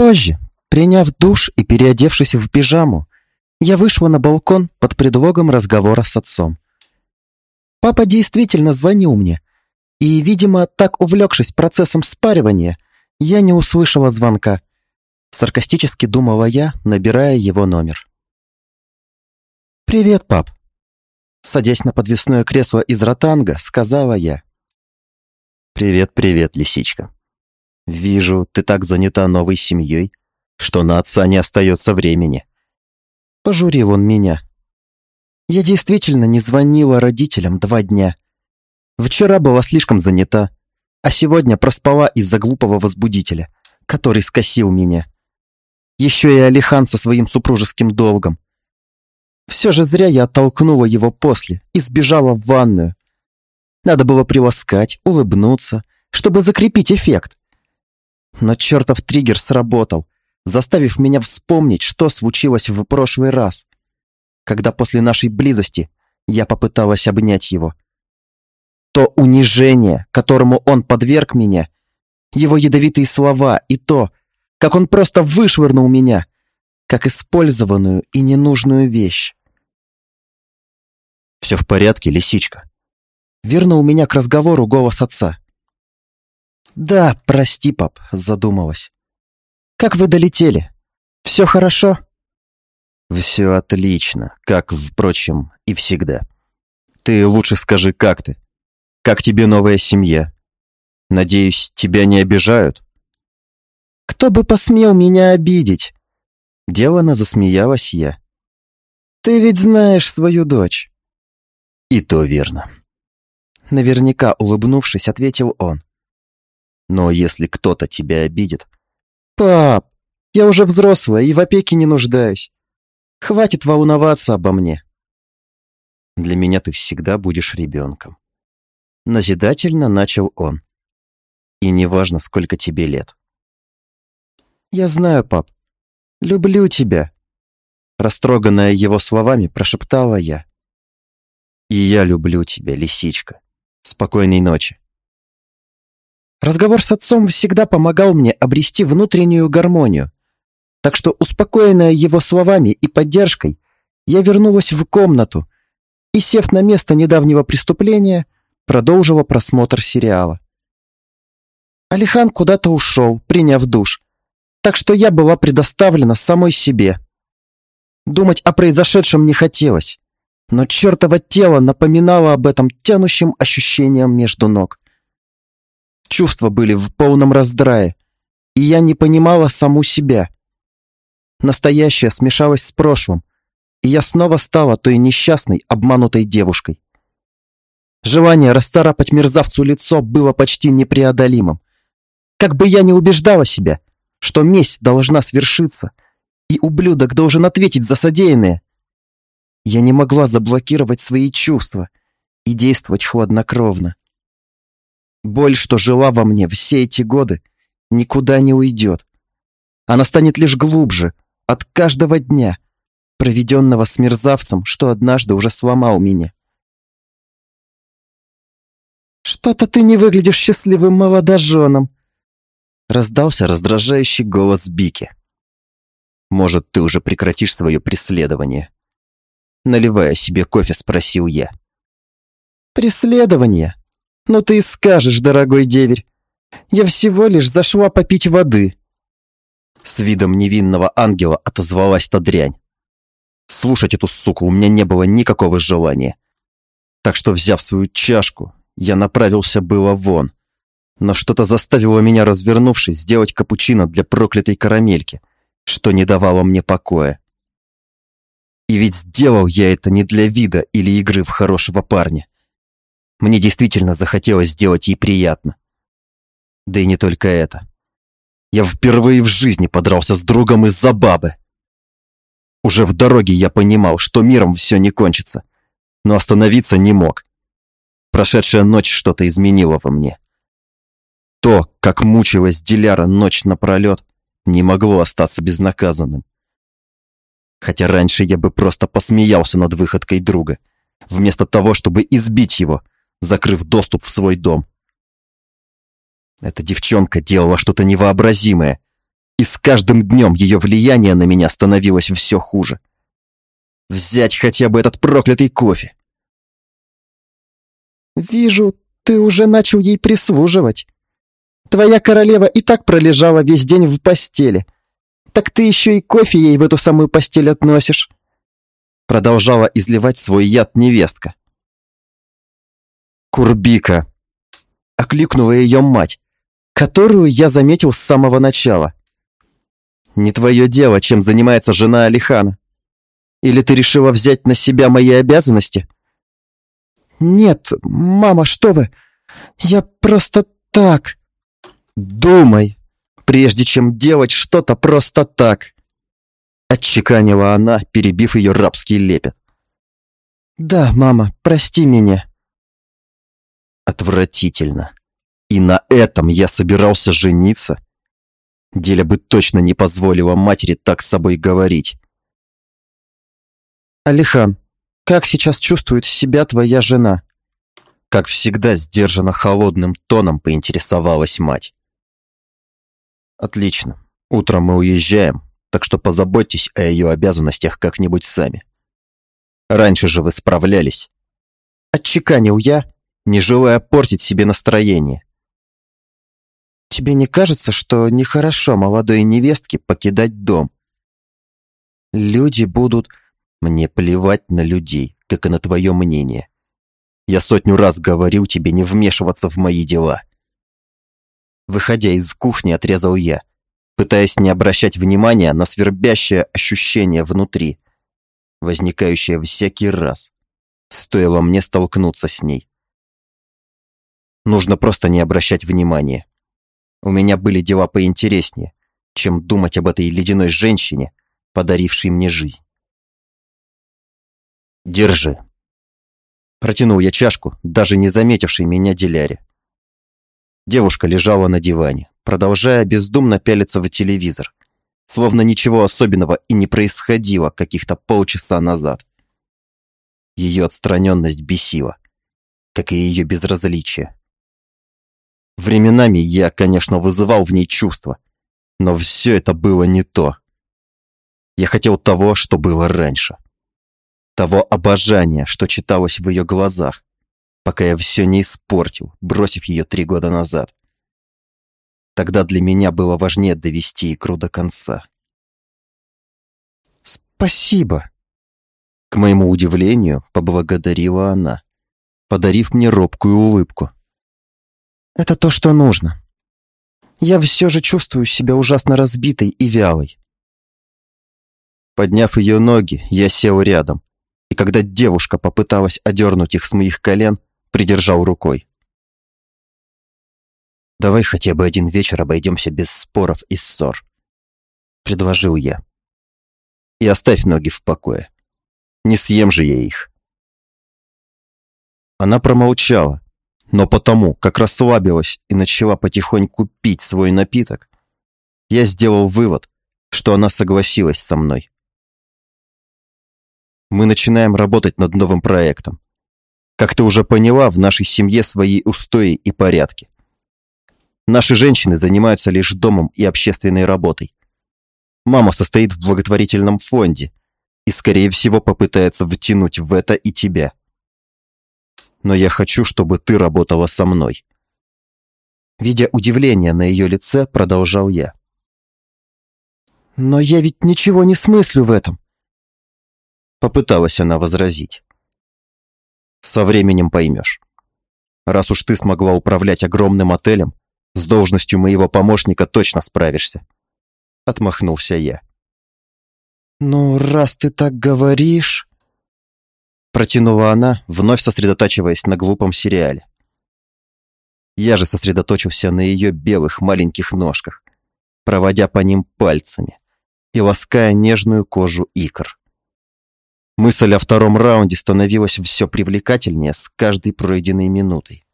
Позже, приняв душ и переодевшись в пижаму, я вышла на балкон под предлогом разговора с отцом. Папа действительно звонил мне, и, видимо, так увлекшись процессом спаривания, я не услышала звонка. Саркастически думала я, набирая его номер. «Привет, пап!» Садясь на подвесное кресло из ротанга, сказала я. «Привет, привет, лисичка. Вижу, ты так занята новой семьей, что на отца не остается времени». Пожурил он меня. Я действительно не звонила родителям два дня. Вчера была слишком занята, а сегодня проспала из-за глупого возбудителя, который скосил меня. Еще и Алихан со своим супружеским долгом. Все же зря я оттолкнула его после и сбежала в ванную. Надо было приласкать, улыбнуться, чтобы закрепить эффект. Но чертов триггер сработал, заставив меня вспомнить, что случилось в прошлый раз, когда после нашей близости я попыталась обнять его. То унижение, которому он подверг меня, его ядовитые слова и то, как он просто вышвырнул меня, как использованную и ненужную вещь. «Все в порядке, лисичка?» Вернул меня к разговору голос отца. «Да, прости, пап», задумалась. «Как вы долетели? Все хорошо?» «Все отлично, как, впрочем, и всегда. Ты лучше скажи, как ты? Как тебе новая семья? Надеюсь, тебя не обижают?» «Кто бы посмел меня обидеть?» Делано засмеялась я. «Ты ведь знаешь свою дочь». «И то верно». Наверняка улыбнувшись, ответил он. «Но если кто-то тебя обидит...» «Пап, я уже взрослая и в опеке не нуждаюсь. Хватит волноваться обо мне». «Для меня ты всегда будешь ребенком». Назидательно начал он. «И неважно, сколько тебе лет». «Я знаю, пап. Люблю тебя», растроганная его словами, прошептала я. «И я люблю тебя, лисичка. Спокойной ночи». Разговор с отцом всегда помогал мне обрести внутреннюю гармонию, так что, успокоенная его словами и поддержкой, я вернулась в комнату и, сев на место недавнего преступления, продолжила просмотр сериала. Алихан куда-то ушел, приняв душ, так что я была предоставлена самой себе. Думать о произошедшем не хотелось, но чертово тело напоминало об этом тянущим ощущением между ног. Чувства были в полном раздрае, и я не понимала саму себя. Настоящее смешалось с прошлым, и я снова стала той несчастной, обманутой девушкой. Желание расцарапать мерзавцу лицо было почти непреодолимым. Как бы я ни убеждала себя, что месть должна свершиться, и ублюдок должен ответить за содеянное, я не могла заблокировать свои чувства и действовать хладнокровно. Боль, что жила во мне все эти годы, никуда не уйдет. Она станет лишь глубже от каждого дня, проведенного с мерзавцем, что однажды уже сломал меня. «Что-то ты не выглядишь счастливым молодоженом», раздался раздражающий голос Бики. «Может, ты уже прекратишь свое преследование?» Наливая себе кофе, спросил я. «Преследование? Ну ты и скажешь, дорогой деверь. Я всего лишь зашла попить воды». С видом невинного ангела отозвалась та дрянь. Слушать эту суку у меня не было никакого желания. Так что, взяв свою чашку, я направился было вон. Но что-то заставило меня, развернувшись, сделать капучино для проклятой карамельки, что не давало мне покоя. И ведь сделал я это не для вида или игры в хорошего парня. Мне действительно захотелось сделать ей приятно. Да и не только это. Я впервые в жизни подрался с другом из-за бабы. Уже в дороге я понимал, что миром все не кончится, но остановиться не мог. Прошедшая ночь что-то изменила во мне. То, как мучилась Диляра ночь напролет, не могло остаться безнаказанным. Хотя раньше я бы просто посмеялся над выходкой друга, вместо того, чтобы избить его, закрыв доступ в свой дом. Эта девчонка делала что-то невообразимое, И с каждым днем ее влияние на меня становилось все хуже. Взять хотя бы этот проклятый кофе. «Вижу, ты уже начал ей прислуживать. Твоя королева и так пролежала весь день в постели. Так ты еще и кофе ей в эту самую постель относишь». Продолжала изливать свой яд невестка. «Курбика!» Окликнула ее мать, которую я заметил с самого начала. «Не твое дело, чем занимается жена Алихана. Или ты решила взять на себя мои обязанности?» «Нет, мама, что вы? Я просто так...» «Думай, прежде чем делать что-то просто так!» Отчеканила она, перебив ее рабский лепет. «Да, мама, прости меня». Отвратительно. И на этом я собирался жениться? Деля бы точно не позволила матери так с собой говорить. «Алихан, как сейчас чувствует себя твоя жена?» Как всегда, сдержанно холодным тоном поинтересовалась мать. «Отлично. Утром мы уезжаем, так что позаботьтесь о ее обязанностях как-нибудь сами. Раньше же вы справлялись». Отчеканил я, не желая портить себе настроение. «Тебе не кажется, что нехорошо молодой невестке покидать дом? Люди будут мне плевать на людей, как и на твое мнение. Я сотню раз говорил тебе не вмешиваться в мои дела. Выходя из кухни, отрезал я, пытаясь не обращать внимания на свербящее ощущение внутри, возникающее всякий раз. Стоило мне столкнуться с ней. Нужно просто не обращать внимания. У меня были дела поинтереснее, чем думать об этой ледяной женщине, подарившей мне жизнь. «Держи». Протянул я чашку, даже не заметившей меня деляре. Девушка лежала на диване, продолжая бездумно пялиться в телевизор, словно ничего особенного и не происходило каких-то полчаса назад. Ее отстраненность бесила, как и ее безразличие. Временами я, конечно, вызывал в ней чувства, но все это было не то. Я хотел того, что было раньше того обожания, что читалось в ее глазах, пока я все не испортил, бросив ее три года назад. Тогда для меня было важнее довести игру до конца. «Спасибо!» К моему удивлению, поблагодарила она, подарив мне робкую улыбку. «Это то, что нужно. Я все же чувствую себя ужасно разбитой и вялой». Подняв ее ноги, я сел рядом, и когда девушка попыталась одернуть их с моих колен, придержал рукой. «Давай хотя бы один вечер обойдемся без споров и ссор», — предложил я. «И оставь ноги в покое. Не съем же я их». Она промолчала, но потому, как расслабилась и начала потихоньку пить свой напиток, я сделал вывод, что она согласилась со мной мы начинаем работать над новым проектом. Как ты уже поняла, в нашей семье свои устои и порядки. Наши женщины занимаются лишь домом и общественной работой. Мама состоит в благотворительном фонде и, скорее всего, попытается втянуть в это и тебя. Но я хочу, чтобы ты работала со мной. Видя удивление на ее лице, продолжал я. «Но я ведь ничего не смыслю в этом. Попыталась она возразить. Со временем поймешь. Раз уж ты смогла управлять огромным отелем, с должностью моего помощника точно справишься. Отмахнулся я. «Ну, раз ты так говоришь...» Протянула она, вновь сосредотачиваясь на глупом сериале. Я же сосредоточился на ее белых маленьких ножках, проводя по ним пальцами и лаская нежную кожу икр. Мысль о втором раунде становилась все привлекательнее с каждой пройденной минутой.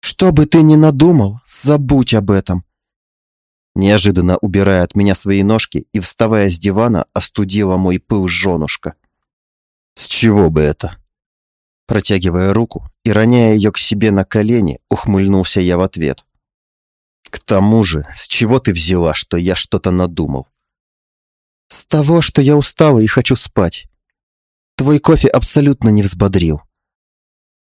«Что бы ты ни надумал, забудь об этом!» Неожиданно убирая от меня свои ножки и вставая с дивана, остудила мой пыл женушка. «С чего бы это?» Протягивая руку и роняя ее к себе на колени, ухмыльнулся я в ответ. К тому же, с чего ты взяла, что я что-то надумал? С того, что я устала и хочу спать. Твой кофе абсолютно не взбодрил.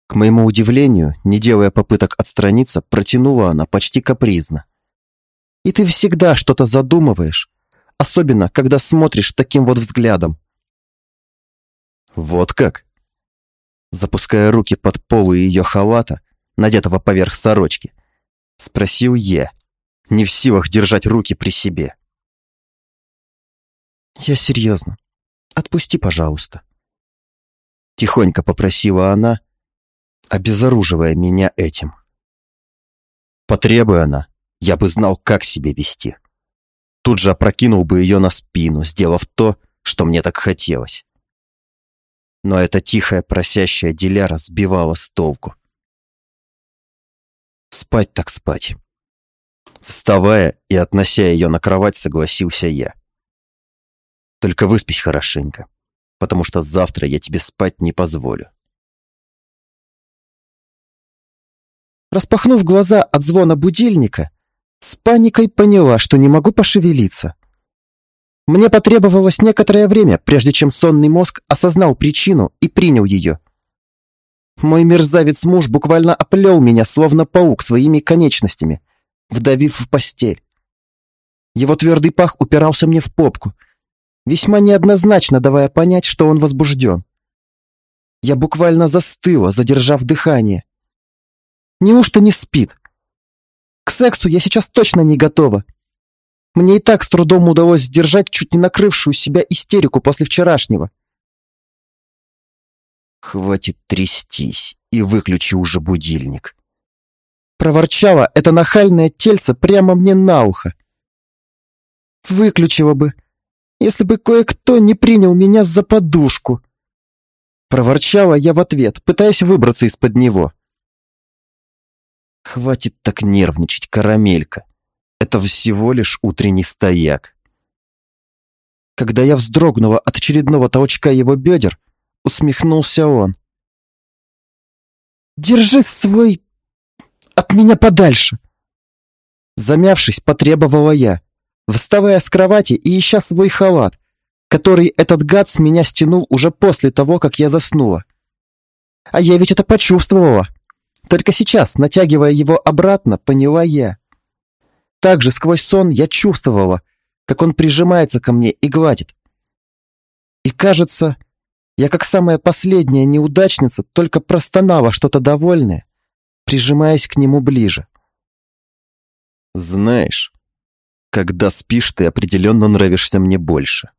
К моему удивлению, не делая попыток отстраниться, протянула она почти капризно. И ты всегда что-то задумываешь, особенно когда смотришь таким вот взглядом. Вот как? Запуская руки под полы ее халата, надетого поверх сорочки, спросил я, не в силах держать руки при себе. Я серьезно. Отпусти, пожалуйста. Тихонько попросила она, обезоруживая меня этим. Потребуя она, я бы знал, как себя вести. Тут же опрокинул бы ее на спину, сделав то, что мне так хотелось. Но эта тихая просящая Диляра сбивала с толку. Спать так спать. Вставая и относя ее на кровать, согласился я. Только выспись хорошенько, потому что завтра я тебе спать не позволю. Распахнув глаза от звона будильника, с паникой поняла, что не могу пошевелиться. Мне потребовалось некоторое время, прежде чем сонный мозг осознал причину и принял ее. Мой мерзавец-муж буквально оплел меня, словно паук, своими конечностями, вдавив в постель. Его твердый пах упирался мне в попку, весьма неоднозначно давая понять, что он возбужден. Я буквально застыла, задержав дыхание. Неужто не спит? К сексу я сейчас точно не готова. Мне и так с трудом удалось сдержать чуть не накрывшую себя истерику после вчерашнего. «Хватит трястись и выключи уже будильник», проворчала это нахальное тельце прямо мне на ухо. Выключила бы, если бы кое-кто не принял меня за подушку. Проворчала я в ответ, пытаясь выбраться из-под него. Хватит так нервничать, карамелька. Это всего лишь утренний стояк. Когда я вздрогнула от очередного толчка его бедер, усмехнулся он. «Держи свой... от меня подальше!» Замявшись, потребовала я, вставая с кровати и ища свой халат, который этот гад с меня стянул уже после того, как я заснула. А я ведь это почувствовала. Только сейчас, натягивая его обратно, поняла я. Также сквозь сон я чувствовала, как он прижимается ко мне и гладит. И кажется, я как самая последняя неудачница только простонала что-то довольное, прижимаясь к нему ближе. Знаешь, когда спишь, ты определенно нравишься мне больше.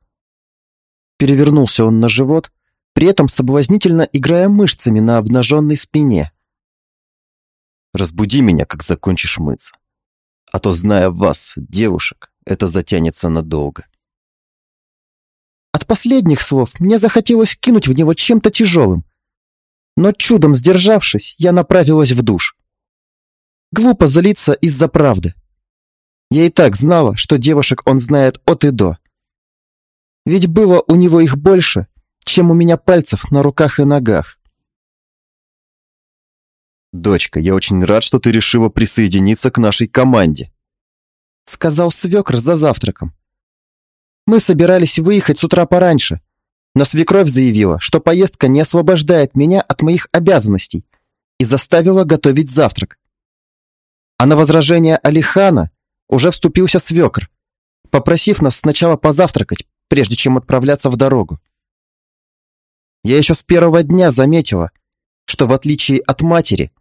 Перевернулся он на живот, при этом соблазнительно играя мышцами на обнаженной спине. Разбуди меня, как закончишь мыться. А то, зная вас, девушек, это затянется надолго. От последних слов мне захотелось кинуть в него чем-то тяжелым. Но чудом сдержавшись, я направилась в душ. Глупо злиться из-за правды. Я и так знала, что девушек он знает от и до. Ведь было у него их больше, чем у меня пальцев на руках и ногах. «Дочка, я очень рад, что ты решила присоединиться к нашей команде», сказал свекр за завтраком. Мы собирались выехать с утра пораньше, но свекровь заявила, что поездка не освобождает меня от моих обязанностей и заставила готовить завтрак. А на возражение Алихана уже вступился свекр, попросив нас сначала позавтракать, прежде чем отправляться в дорогу. Я еще с первого дня заметила, что в отличие от матери,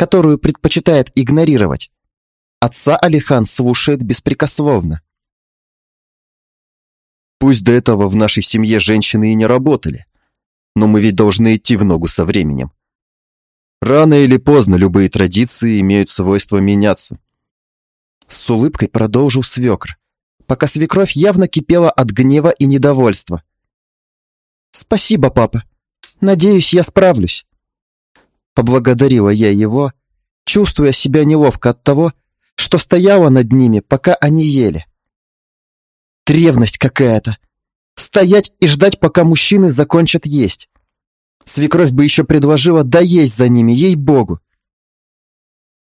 которую предпочитает игнорировать. Отца Алихан слушает беспрекословно. Пусть до этого в нашей семье женщины и не работали, но мы ведь должны идти в ногу со временем. Рано или поздно любые традиции имеют свойство меняться. С улыбкой продолжил свекр, пока свекровь явно кипела от гнева и недовольства. «Спасибо, папа. Надеюсь, я справлюсь». Поблагодарила я его, чувствуя себя неловко от того, что стояла над ними, пока они ели. Древность какая-то. Стоять и ждать, пока мужчины закончат есть. Свекровь бы еще предложила доесть за ними, ей-богу.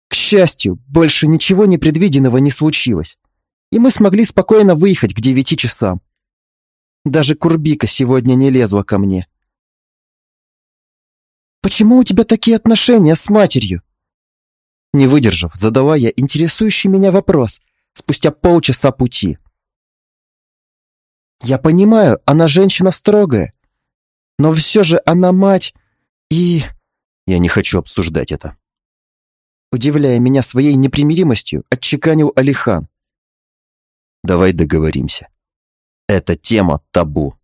К счастью, больше ничего непредвиденного не случилось, и мы смогли спокойно выехать к девяти часам. Даже Курбика сегодня не лезла ко мне. «Почему у тебя такие отношения с матерью?» Не выдержав, задала я интересующий меня вопрос спустя полчаса пути. «Я понимаю, она женщина строгая, но все же она мать и...» «Я не хочу обсуждать это», удивляя меня своей непримиримостью, отчеканил Алихан. «Давай договоримся. Эта тема табу».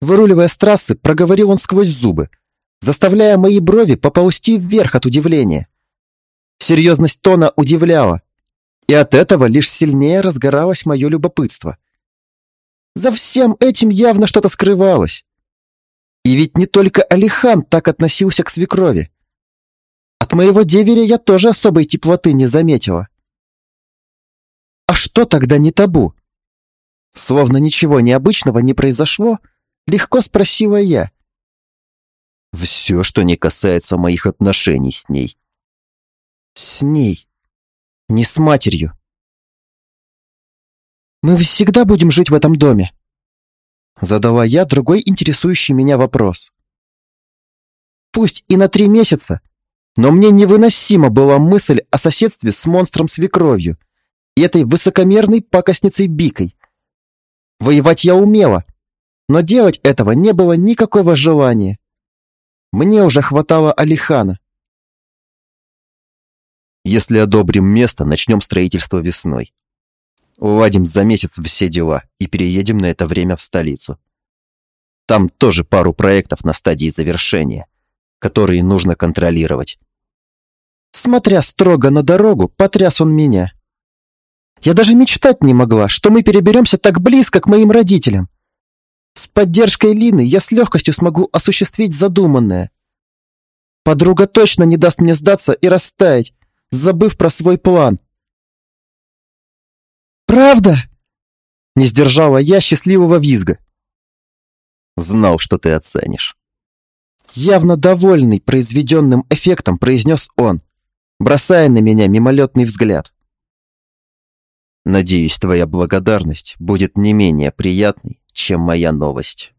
Выруливая с трассы, проговорил он сквозь зубы, заставляя мои брови поползти вверх от удивления. Серьезность тона удивляла, и от этого лишь сильнее разгоралось мое любопытство. За всем этим явно что-то скрывалось. И ведь не только Алихан так относился к свекрови. От моего деверя я тоже особой теплоты не заметила. А что тогда не табу? Словно ничего необычного не произошло, легко спросила я. Все, что не касается моих отношений с ней. С ней. Не с матерью. Мы всегда будем жить в этом доме? Задала я другой интересующий меня вопрос. Пусть и на три месяца, но мне невыносима была мысль о соседстве с монстром-свекровью и этой высокомерной пакостницей Бикой. Воевать я умела, но делать этого не было никакого желания. Мне уже хватало Алихана. Если одобрим место, начнем строительство весной. Уладим за месяц все дела и переедем на это время в столицу. Там тоже пару проектов на стадии завершения, которые нужно контролировать. Смотря строго на дорогу, потряс он меня. Я даже мечтать не могла, что мы переберемся так близко к моим родителям. С поддержкой Лины я с легкостью смогу осуществить задуманное. Подруга точно не даст мне сдаться и растаять, забыв про свой план. «Правда?» Не сдержала я счастливого визга. Знал, что ты оценишь. Явно довольный произведенным эффектом произнес он бросая на меня мимолетный взгляд. Надеюсь, твоя благодарность будет не менее приятной, чем моя новость.